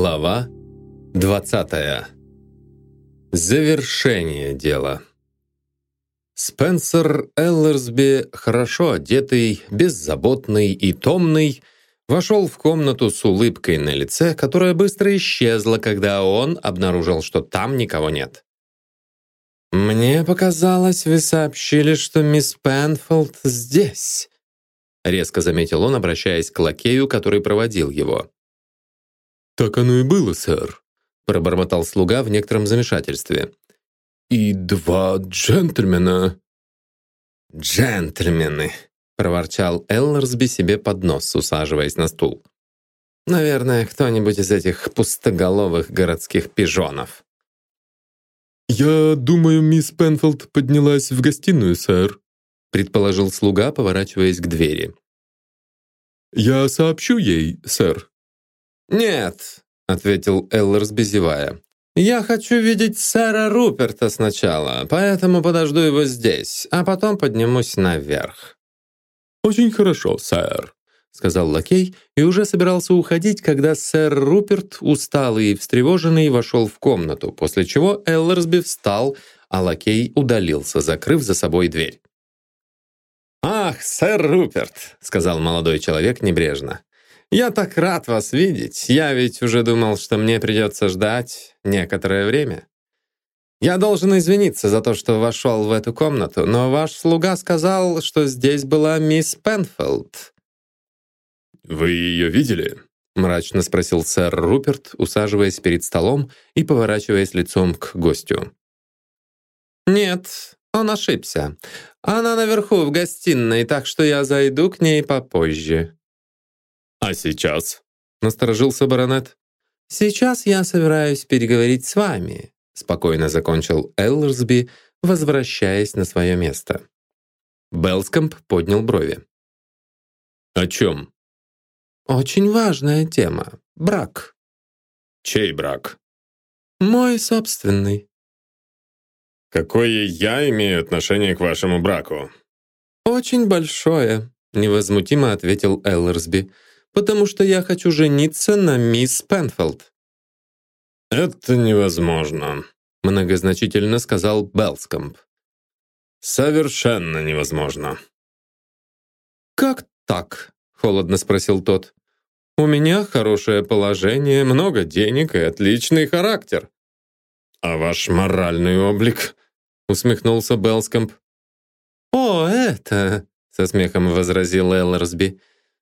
Глава 20. Завершение дела. Спенсер Эллерсби, хорошо одетый, беззаботный и томный, вошел в комнату с улыбкой на лице, которая быстро исчезла, когда он обнаружил, что там никого нет. «Мне показалось, вы сообщили, что мисс Пенфолд здесь», резко заметил он, обращаясь к лакею, который проводил его. «Так оно и было, сэр», — пробормотал слуга в некотором замешательстве. «И два джентльмена». «Джентльмены», — проворчал Эллерсби себе под нос, усаживаясь на стул. «Наверное, кто-нибудь из этих пустоголовых городских пижонов». «Я думаю, мисс Пенфилд поднялась в гостиную, сэр», предположил слуга, поворачиваясь к двери. «Я сообщу ей, сэр». «Нет», — ответил Эллерс, безевая. «Я хочу видеть сэра Руперта сначала, поэтому подожду его здесь, а потом поднимусь наверх». «Очень хорошо, сэр», — сказал лакей и уже собирался уходить, когда сэр Руперт, усталый и встревоженный, вошел в комнату, после чего Эллерсби встал, а лакей удалился, закрыв за собой дверь. «Ах, сэр Руперт», — сказал молодой человек небрежно. «Я так рад вас видеть. Я ведь уже думал, что мне придется ждать некоторое время. Я должен извиниться за то, что вошел в эту комнату, но ваш слуга сказал, что здесь была мисс Пенфилд». «Вы ее видели?» — мрачно спросил сэр Руперт, усаживаясь перед столом и поворачиваясь лицом к гостю. «Нет, он ошибся. Она наверху в гостиной, так что я зайду к ней попозже». «А сейчас?» — насторожился баронет. «Сейчас я собираюсь переговорить с вами», — спокойно закончил Эллерсби, возвращаясь на свое место. Белскомп поднял брови. «О чем?» «Очень важная тема. Брак». «Чей брак?» «Мой собственный». «Какое я имею отношение к вашему браку?» «Очень большое», — невозмутимо ответил Эллерсби, «потому что я хочу жениться на мисс Пенфилд». «Это невозможно», — многозначительно сказал Белскомп. «Совершенно невозможно». «Как так?» — холодно спросил тот. «У меня хорошее положение, много денег и отличный характер». «А ваш моральный облик?» — усмехнулся Белскомп. «О, это!» — со смехом возразил Эллерсби.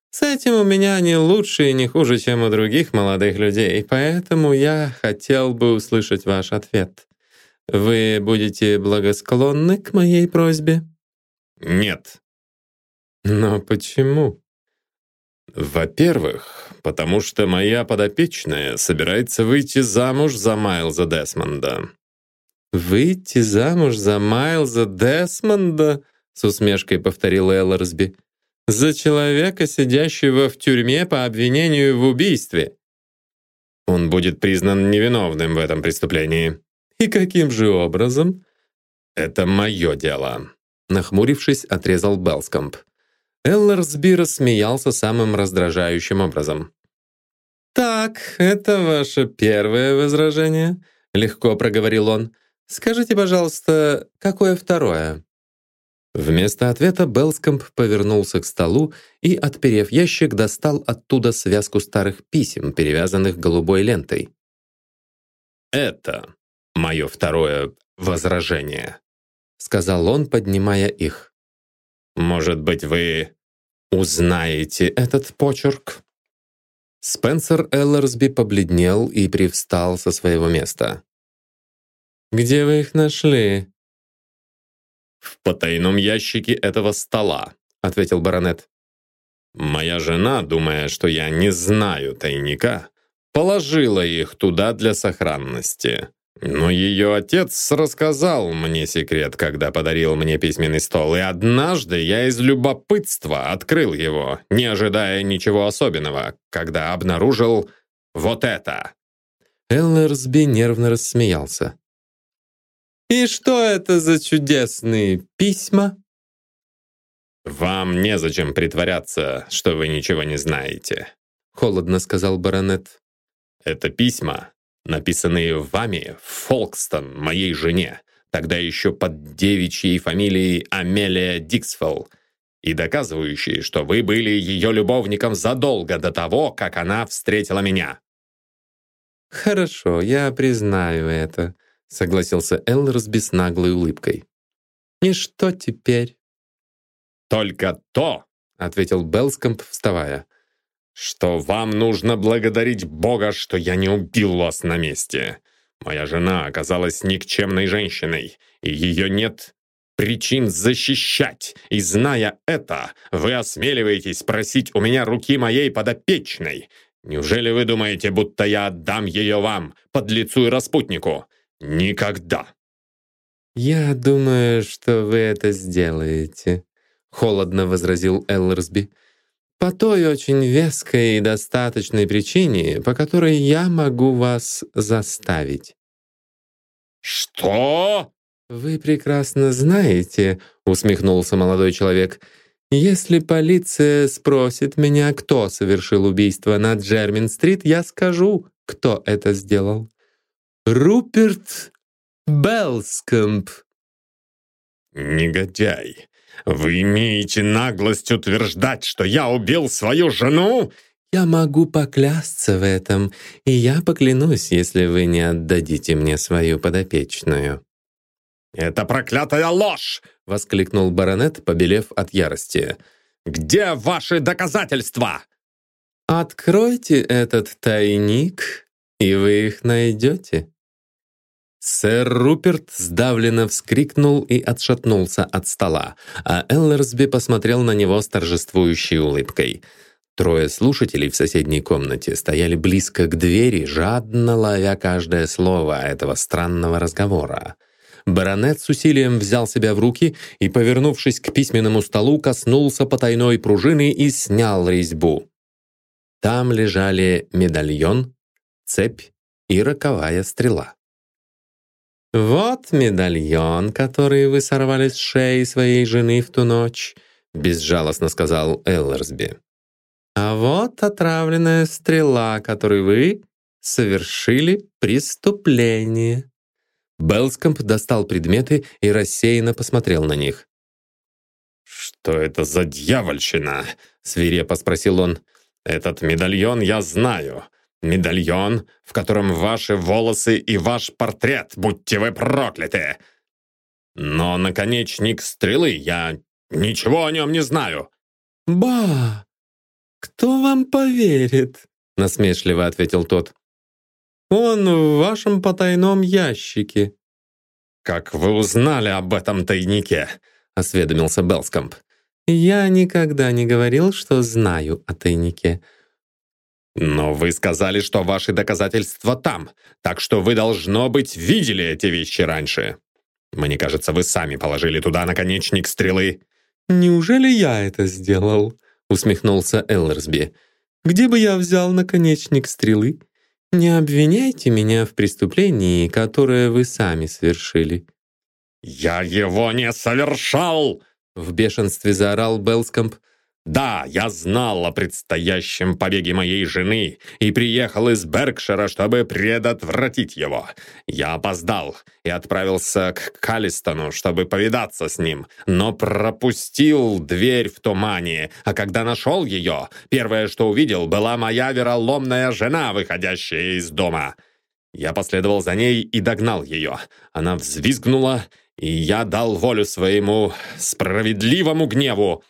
«С этим у меня не лучше и не хуже, чем у других молодых людей, поэтому я хотел бы услышать ваш ответ. Вы будете благосклонны к моей просьбе?» «Нет». «Но почему?» «Во-первых, потому что моя подопечная собирается выйти замуж за Майлза Десмонда». «Выйти замуж за Майлза Десмонда?» с усмешкой повторил Эллерсби. «За человека, сидящего в тюрьме по обвинению в убийстве». «Он будет признан невиновным в этом преступлении». «И каким же образом?» «Это мое дело», — нахмурившись, отрезал Белскомп. Эллерсби рассмеялся самым раздражающим образом. «Так, это ваше первое возражение?» — легко проговорил он. «Скажите, пожалуйста, какое второе?» Вместо ответа Белскомп повернулся к столу и, отперев ящик, достал оттуда связку старых писем, перевязанных голубой лентой. «Это мое второе возражение», — сказал он, поднимая их. «Может быть, вы узнаете этот почерк?» Спенсер Эллерсби побледнел и привстал со своего места. «Где вы их нашли?» «В потайном ящике этого стола», — ответил баронет. «Моя жена, думая, что я не знаю тайника, положила их туда для сохранности. Но ее отец рассказал мне секрет, когда подарил мне письменный стол, и однажды я из любопытства открыл его, не ожидая ничего особенного, когда обнаружил вот это». Эллерсби нервно рассмеялся. «И что это за чудесные письма?» «Вам незачем притворяться, что вы ничего не знаете», — холодно сказал баронет. Это письма, написанные вами в Фолкстон, моей жене, тогда еще под девичьей фамилией Амелия Диксфелл, и доказывающие, что вы были ее любовником задолго до того, как она встретила меня». «Хорошо, я признаю это», — согласился Эллерсби с наглой улыбкой. «И что теперь?» «Только то», — ответил Белскомп, вставая, «что вам нужно благодарить Бога, что я не убил вас на месте. Моя жена оказалась никчемной женщиной, и ее нет причин защищать, и зная это, вы осмеливаетесь просить у меня руки моей подопечной. Неужели вы думаете, будто я отдам ее вам, подлецу и распутнику? Никогда!» «Я думаю, что вы это сделаете», — холодно возразил Эллерсби. «По той очень веской и достаточной причине, по которой я могу вас заставить». «Что?» «Вы прекрасно знаете», — усмехнулся молодой человек, «если полиция спросит меня, кто совершил убийство на Джермин-стрит, я скажу, кто это сделал. Руперт Белскомп». «Негодяй! Вы имеете наглость утверждать, что я убил свою жену?» «Я могу поклясться в этом, и я поклянусь, если вы не отдадите мне свою подопечную». «Это проклятая ложь!» — воскликнул баронет, побелев от ярости. «Где ваши доказательства?» «Откройте этот тайник, и вы их найдете». Сэр Руперт сдавленно вскрикнул и отшатнулся от стола, а Эллерсби посмотрел на него с торжествующей улыбкой. Трое слушателей в соседней комнате стояли близко к двери, жадно ловя каждое слово этого странного разговора. Баронет с усилием взял себя в руки и, повернувшись к письменному столу, коснулся потайной пружины и снял резьбу. Там лежали медальон, цепь и роковая стрела. «Вот медальон, который вы сорвали с шеи своей жены в ту ночь», безжалостно сказал Эллерсби. «А вот отравленная стрела, которой вы совершили преступление». Белскомп достал предметы и рассеянно посмотрел на них. «Что это за дьявольщина?» — свирепо спросил он. «Этот медальон я знаю. Медальон, в котором ваши волосы и ваш портрет, будьте вы прокляты! Но наконечник стрелы я ничего о нем не знаю». «Ба! Кто вам поверит?» — насмешливо ответил тот. Он в вашем потайном ящике». «Как вы узнали об этом тайнике?» — осведомился Белскомп. «Я никогда не говорил, что знаю о тайнике». «Но вы сказали, что ваши доказательства там, так что вы, должно быть, видели эти вещи раньше. Мне кажется, вы сами положили туда наконечник стрелы». «Неужели я это сделал?» — усмехнулся Эллерсби. «Где бы я взял наконечник стрелы? Не обвиняйте меня в преступлении, которое вы сами совершили». «Я его не совершал!» В бешенстве заорал Белскомп. Да, я знал о предстоящем побеге моей жены и приехал из Беркшира, чтобы предотвратить его. Я опоздал и отправился к Калистону, чтобы повидаться с ним, но пропустил дверь в тумане, а когда нашел ее, первое, что увидел, была моя вероломная жена, выходящая из дома. Я последовал за ней и догнал ее. Она взвизгнула, и я дал волю своему справедливому гневу.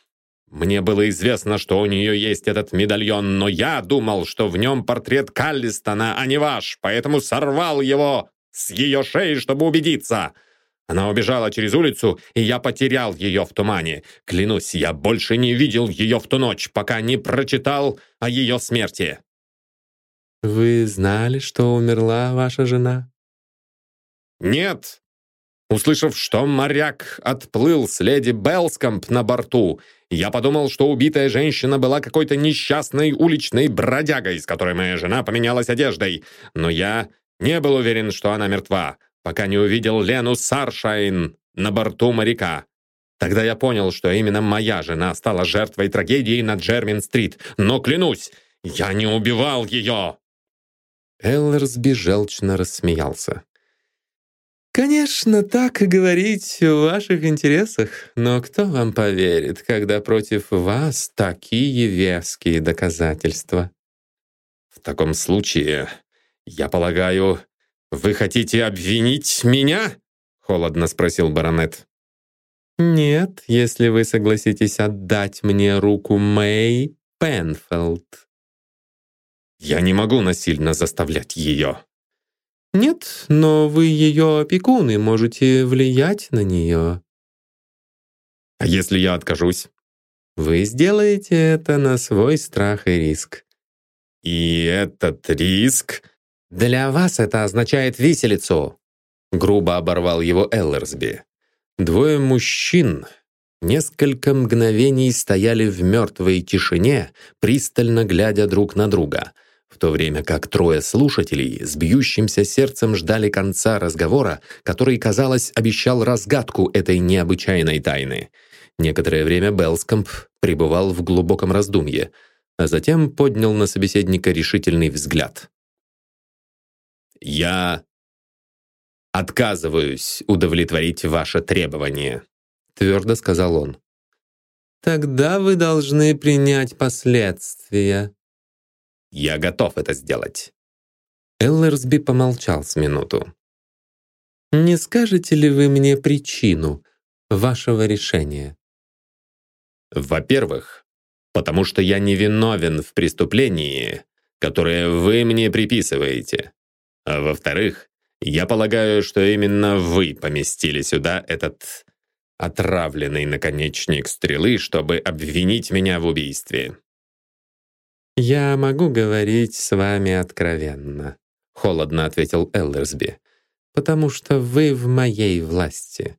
Мне было известно, что у нее есть этот медальон, но я думал, что в нем портрет Каллистона, а не ваш, поэтому сорвал его с ее шеи, чтобы убедиться. Она убежала через улицу, и я потерял ее в тумане. Клянусь, я больше не видел ее в ту ночь, пока не прочитал о ее смерти. «Вы знали, что умерла ваша жена?» «Нет», Услышав, что моряк отплыл с леди Белскомп на борту, я подумал, что убитая женщина была какой-то несчастной уличной бродягой, с которой моя жена поменялась одеждой. Но я не был уверен, что она мертва, пока не увидел Лену Саршайн на борту моряка. Тогда я понял, что именно моя жена стала жертвой трагедии на Джермин-стрит. Но клянусь, я не убивал ее!» Эллерсби желчно рассмеялся. «Конечно, так и говорить в ваших интересах, но кто вам поверит, когда против вас такие веские доказательства?» «В таком случае, я полагаю, вы хотите обвинить меня?» — холодно спросил баронет. «Нет, если вы согласитесь отдать мне руку Мэй Пенфилд». «Я не могу насильно заставлять ее». «Нет, но вы ее опекун и можете влиять на нее». «А если я откажусь?» «Вы сделаете это на свой страх и риск». «И этот риск...» «Для вас это означает виселицу», — грубо оборвал его Эллерсби. Двое мужчин несколько мгновений стояли в мертвой тишине, пристально глядя друг на друга, в то время как трое слушателей с бьющимся сердцем ждали конца разговора, который, казалось, обещал разгадку этой необычайной тайны. Некоторое время Белскомп пребывал в глубоком раздумье, а затем поднял на собеседника решительный взгляд. «Я «Отказываюсь удовлетворить ваше требование», — твердо сказал он. «Тогда вы должны принять последствия». «Я готов это сделать». Эллерсби помолчал с минуту. «Не скажете ли вы мне причину вашего решения?» «Во-первых, потому что я не виновен в преступлении, которое вы мне приписываете. А во-вторых, я полагаю, что именно вы поместили сюда этот отравленный наконечник стрелы, чтобы обвинить меня в убийстве». «Я могу говорить с вами откровенно», — холодно ответил Эллерсби, «потому что вы в моей власти.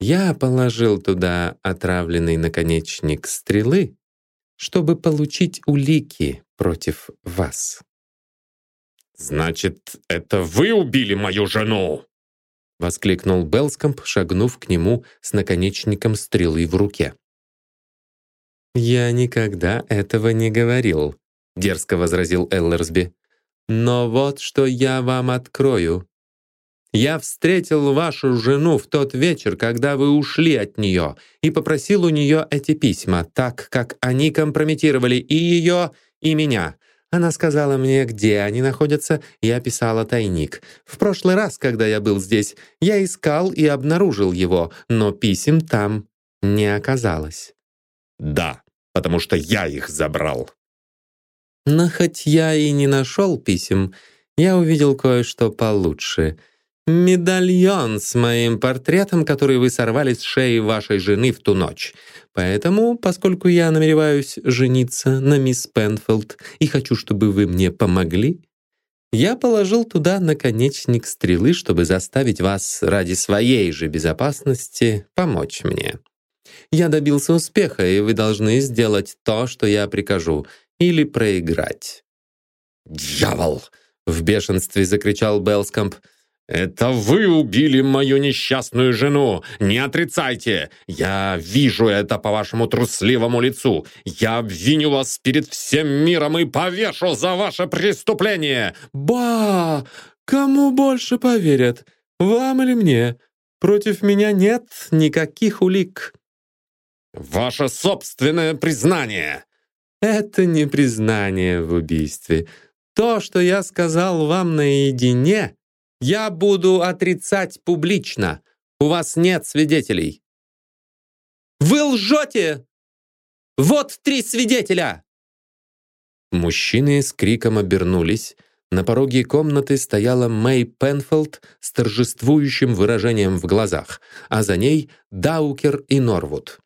Я положил туда отравленный наконечник стрелы, чтобы получить улики против вас». «Значит, это вы убили мою жену?» Воскликнул Белскомп, шагнув к нему с наконечником стрелы в руке. «Я никогда этого не говорил», — дерзко возразил Эллерсби. «Но вот что я вам открою. Я встретил вашу жену в тот вечер, когда вы ушли от нее, и попросил у нее эти письма, так как они компрометировали и ее, и меня. Она сказала мне, где они находятся, и описала тайник. В прошлый раз, когда я был здесь, я искал и обнаружил его, но писем там не оказалось. Да, потому что я их забрал. Но хоть я и не нашел писем, я увидел кое-что получше — медальон с моим портретом, который вы сорвали с шеи вашей жены в ту ночь. Поэтому, поскольку я намереваюсь жениться на мисс Пенфилд и хочу, чтобы вы мне помогли, я положил туда наконечник стрелы, чтобы заставить вас ради своей же безопасности помочь мне. Я добился успеха, и вы должны сделать то, что я прикажу, или проиграть». «Дьявол!» — в бешенстве закричал Белскомп — «Это вы убили мою несчастную жену! Не отрицайте! Я вижу это по вашему трусливому лицу! Я обвиню вас перед всем миром и повешу за ваше преступление!» «Ба! Кому больше поверят? Вам или мне? Против меня нет никаких улик!» «Ваше собственное признание!» «Это не признание в убийстве. То, что я сказал вам наедине...» Я буду отрицать публично. У вас нет свидетелей. Вы лжете! Вот три свидетеля!» Мужчины с криком обернулись. На пороге комнаты стояла Мэй Пенфилд с торжествующим выражением в глазах, а за ней Даукер и Норвуд.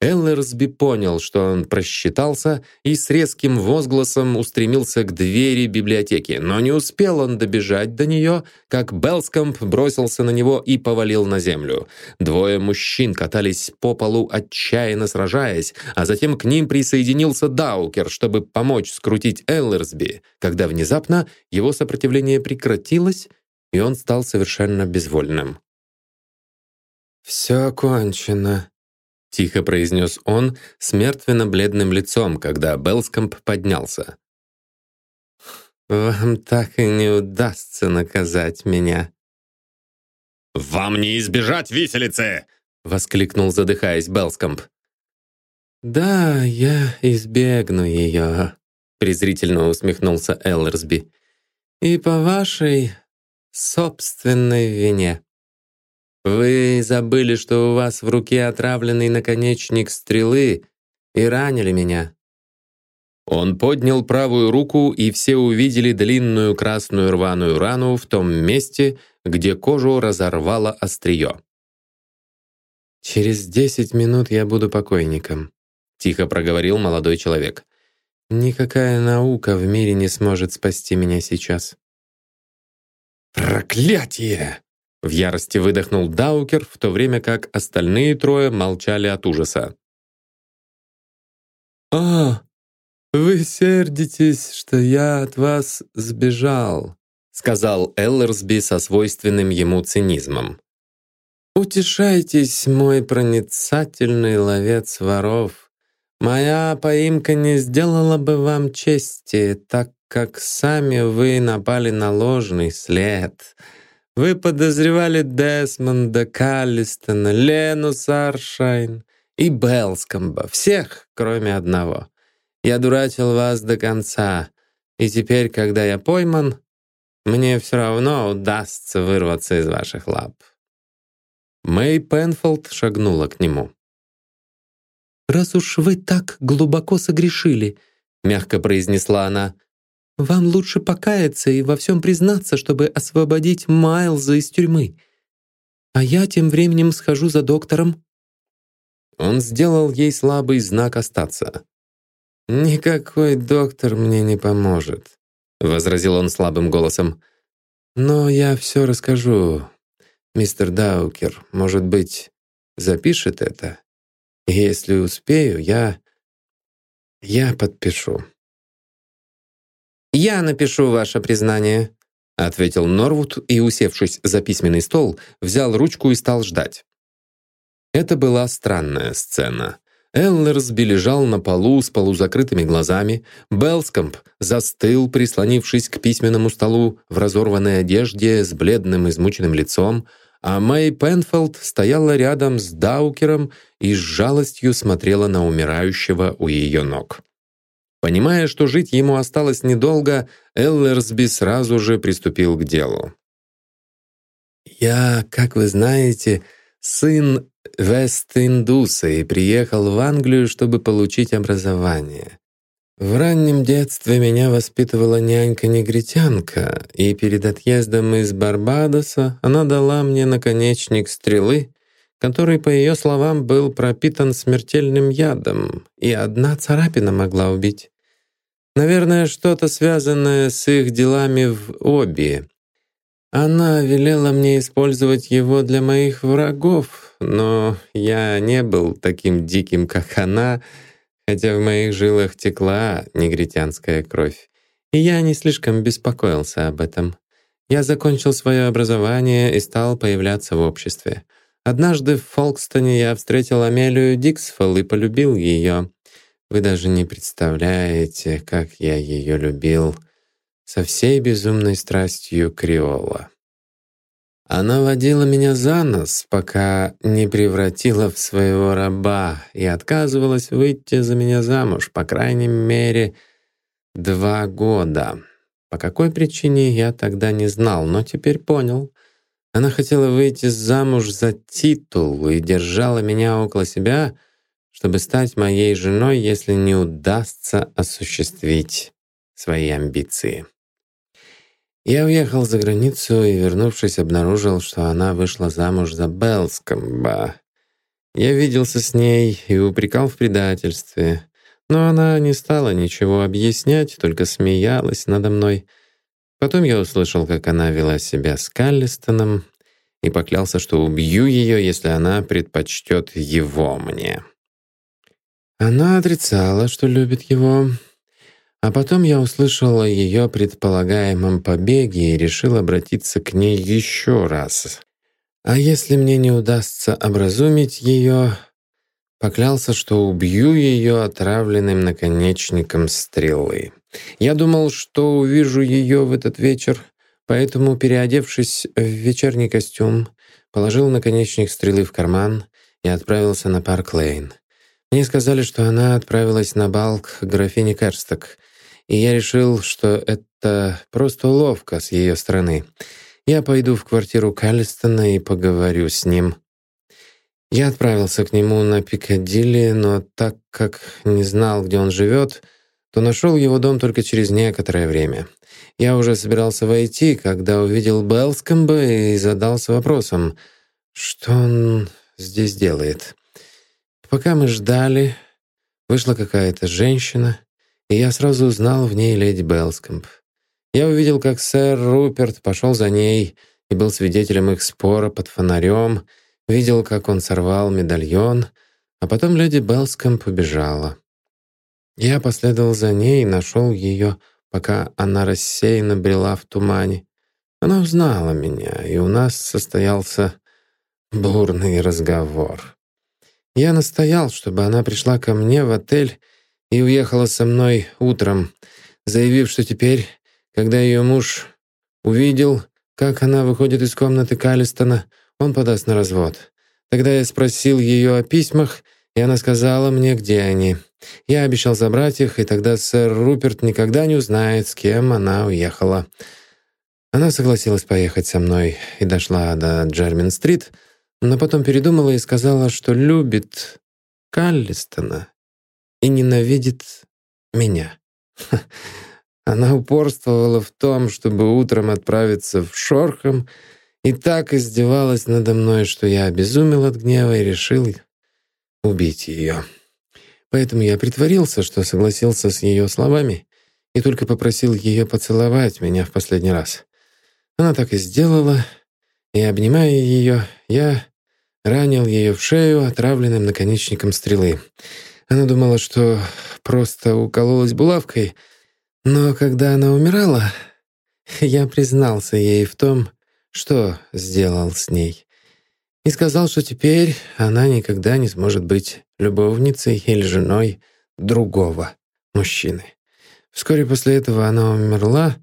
Эллерсби понял, что он просчитался, и с резким возгласом устремился к двери библиотеки, но не успел он добежать до нее, как Белскомп бросился на него и повалил на землю. Двое мужчин катались по полу, отчаянно сражаясь, а затем к ним присоединился Даукер, чтобы помочь скрутить Эллерсби, когда внезапно его сопротивление прекратилось, и он стал совершенно безвольным. «Все кончено», — тихо произнес он с мертвенно-бледным лицом, когда Белскомп поднялся. вам так и не удастся наказать меня». «Вам не избежать виселицы!» — воскликнул, задыхаясь Белскомп. «Да, я избегну ее», — презрительно усмехнулся Эллерсби. «И по вашей собственной вине. Вы забыли, что у вас в руке отравленный наконечник стрелы и ранили меня». Он поднял правую руку, и все увидели длинную красную рваную рану в том месте, где кожу разорвало острие. «Через десять минут я буду покойником», — тихо проговорил молодой человек. «Никакая наука в мире не сможет спасти меня сейчас». «Проклятие!» — в ярости выдохнул Даукер, в то время как остальные трое молчали от ужаса. «А, вы сердитесь, что я от вас сбежал», сказал Эллерсби со свойственным ему цинизмом. «Утешайтесь, мой проницательный ловец воров. Моя поимка не сделала бы вам чести, так как сами вы напали на ложный след. Вы подозревали Десмонда, Каллистона, Лену Саршайн и Белскомба, всех, кроме одного. Я дурачил вас до конца, и теперь, когда я пойман, мне все равно удастся вырваться из ваших лап». Мэй Пенфолд шагнула к нему. «Раз уж вы так глубоко согрешили», — мягко произнесла она, «вам лучше покаяться и во всем признаться, чтобы освободить Майлза из тюрьмы. А я тем временем схожу за доктором». Он сделал ей слабый знак остаться. «Никакой доктор мне не поможет. — возразил он слабым голосом. «Но я все расскажу. Мистер Даукер, может быть, запишет это? Если успею, я... я подпишу». «Я напишу ваше признание», — ответил Норвуд и, усевшись за письменный стол, взял ручку и стал ждать. Это была странная сцена. Эллерсби лежал на полу с полузакрытыми глазами, Белскомп застыл, прислонившись к письменному столу в разорванной одежде с бледным измученным лицом, а Мэй Пенфолд стояла рядом с Даукером и с жалостью смотрела на умирающего у ее ног. Понимая, что жить ему осталось недолго, Эллерсби сразу же приступил к делу. «Я, как вы знаете, сын Вест-Индуса и приехал в Англию, чтобы получить образование. В раннем детстве меня воспитывала нянька-негритянка, и перед отъездом из Барбадоса она дала мне наконечник стрелы, который, по ее словам, был пропитан смертельным ядом, и одна царапина могла убить. Наверное, что-то связанное с их делами в Оби. Она велела мне использовать его для моих врагов, но я не был таким диким, как она, хотя в моих жилах текла негритянская кровь. И я не слишком беспокоился об этом. Я закончил свое образование и стал появляться в обществе. Однажды в Фолкстоне я встретил Амелию Диксфолл и полюбил ее. Вы даже не представляете, как я ее любил со всей безумной страстью Криола. Она водила меня за нос, пока не превратила в своего раба и отказывалась выйти за меня замуж, по крайней мере, два года. По какой причине, я тогда не знал, но теперь понял. Она хотела выйти замуж за титул и держала меня около себя, чтобы стать моей женой, если не удастся осуществить свои амбиции. Я уехал за границу и, вернувшись, обнаружил, что она вышла замуж за Белскомба. Я виделся с ней и упрекал в предательстве, но она не стала ничего объяснять, только смеялась надо мной. Потом я услышал, как она вела себя с Каллистоном и поклялся, что убью ее, если она предпочтет его мне. Она отрицала, что любит его, а потом я услышал о ее предполагаемом побеге и решил обратиться к ней еще раз. А если мне не удастся образумить ее, поклялся, что убью ее отравленным наконечником стрелы. Я думал, что увижу ее в этот вечер, поэтому, переодевшись в вечерний костюм, положил наконечник стрелы в карман и отправился на Парк Лейн. Мне сказали, что она отправилась на бал к графине Керсток, и я решил, что это просто уловка с ее стороны. Я пойду в квартиру Каллистона и поговорю с ним. Я отправился к нему на Пикадилли, но так как не знал, где он живет, то нашел его дом только через некоторое время. Я уже собирался войти, когда увидел Белскомба и задался вопросом, что он здесь делает. Пока мы ждали, вышла какая-то женщина, и я сразу узнал в ней леди Белскомб. Я увидел, как сэр Руперт пошел за ней и был свидетелем их спора под фонарем, видел, как он сорвал медальон, а потом леди Белскомб побежала. Я последовал за ней и нашел ее, пока она рассеянно брела в тумане. Она узнала меня, и у нас состоялся бурный разговор. Я настоял, чтобы она пришла ко мне в отель и уехала со мной утром, заявив, что теперь, когда ее муж увидел, как она выходит из комнаты Калистона, он подаст на развод. Тогда я спросил ее о письмах, и она сказала мне, где они. Я обещал забрать их, и тогда сэр Руперт никогда не узнает, с кем она уехала. Она согласилась поехать со мной и дошла до Джермин-стрит, но потом передумала и сказала, что любит Каллистона и ненавидит меня. Она упорствовала в том, чтобы утром отправиться в Шорхам, и так издевалась надо мной, что я обезумел от гнева и решил убить ее. Поэтому я притворился, что согласился с ее словами и только попросил ее поцеловать меня в последний раз. Она так и сделала, и, обнимая ее, я ранил ее в шею отравленным наконечником стрелы. Она думала, что просто укололась булавкой, но когда она умирала, я признался ей в том, что сделал с ней, и сказал, что теперь она никогда не сможет быть любовницей или женой другого мужчины. Вскоре после этого она умерла,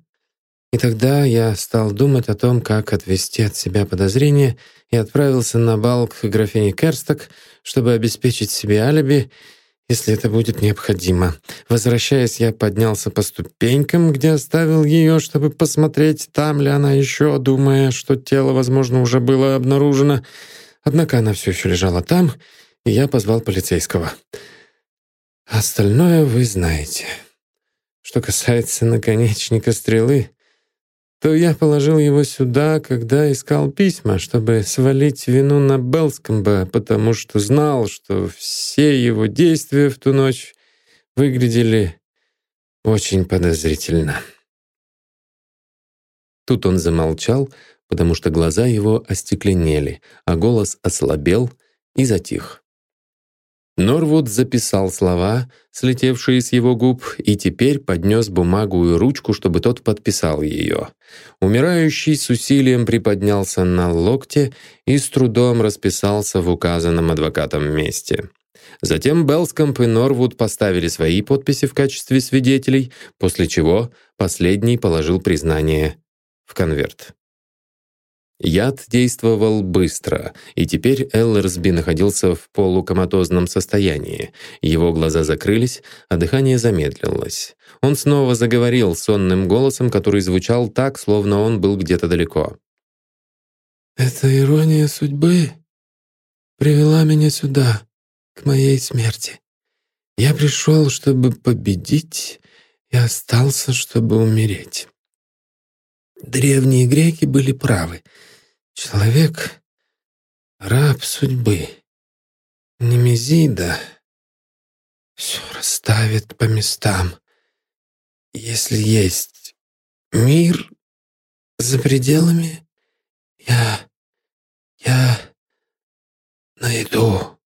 и тогда я стал думать о том, как отвести от себя подозрения, и отправился на бал к графине Керсток, чтобы обеспечить себе алиби, если это будет необходимо. Возвращаясь, я поднялся по ступенькам, где оставил ее, чтобы посмотреть, там ли она еще, думая, что тело, возможно, уже было обнаружено. Однако она все еще лежала там, и я позвал полицейского. Остальное вы знаете. Что касается наконечника стрелы, то я положил его сюда, когда искал письма, чтобы свалить вину на Белскомба, потому что знал, что все его действия в ту ночь выглядели очень подозрительно. Тут он замолчал, потому что глаза его остекленели, а голос ослабел и затих. Норвуд записал слова, слетевшие с его губ, и теперь поднес бумагу и ручку, чтобы тот подписал ее. Умирающий с усилием приподнялся на локте и с трудом расписался в указанном адвокатом месте. Затем Белскомп и Норвуд поставили свои подписи в качестве свидетелей, после чего последний положил признание в конверт. Яд действовал быстро, и теперь Эллерсби находился в полукоматозном состоянии. Его глаза закрылись, а дыхание замедлилось. Он снова заговорил сонным голосом, который звучал так, словно он был где-то далеко. «Эта ирония судьбы привела меня сюда, к моей смерти. Я пришел, чтобы победить, и остался, чтобы умереть. Древние греки были правы. Человек — раб судьбы. Немезида все расставит по местам. Если есть мир за пределами, я... я найду.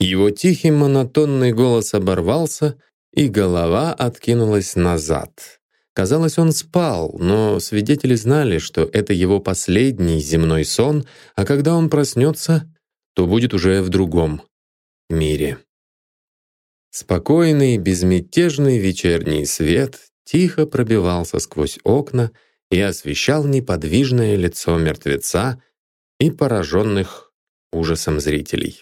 Его тихий монотонный голос оборвался, и голова откинулась назад. Казалось, он спал, но свидетели знали, что это его последний земной сон, а когда он проснется, то будет уже в другом мире. Спокойный, безмятежный вечерний свет тихо пробивался сквозь окна и освещал неподвижное лицо мертвеца и пораженных ужасом зрителей.